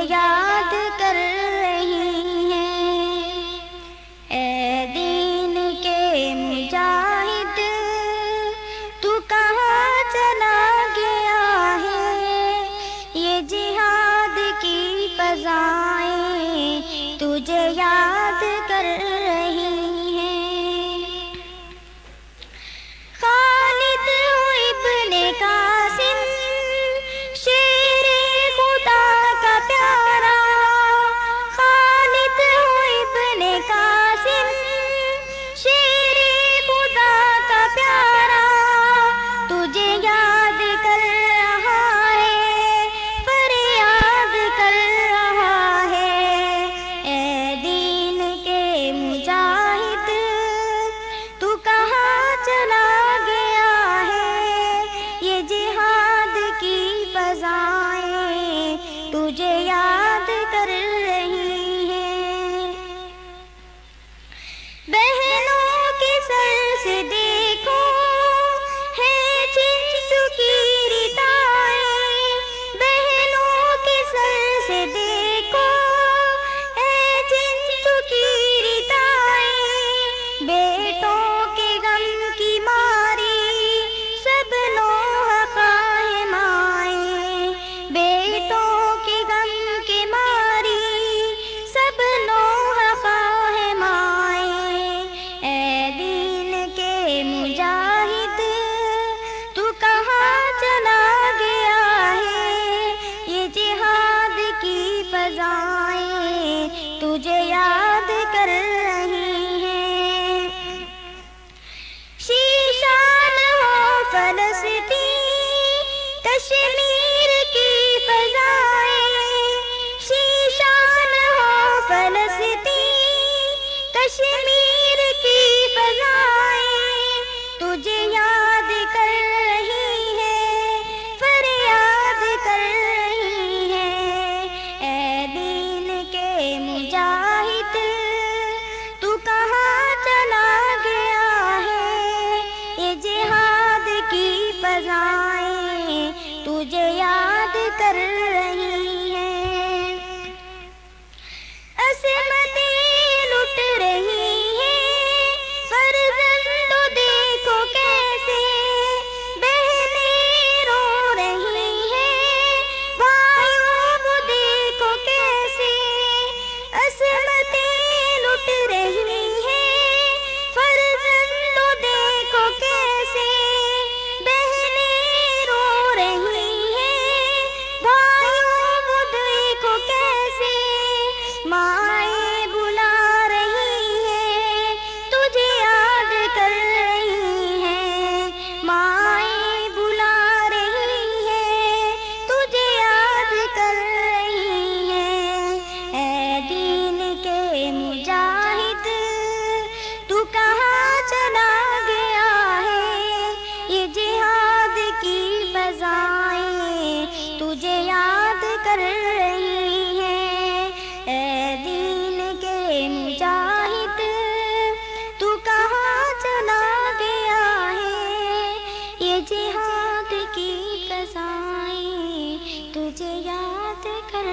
یاد کر کی قضائیں تجھے یاد کر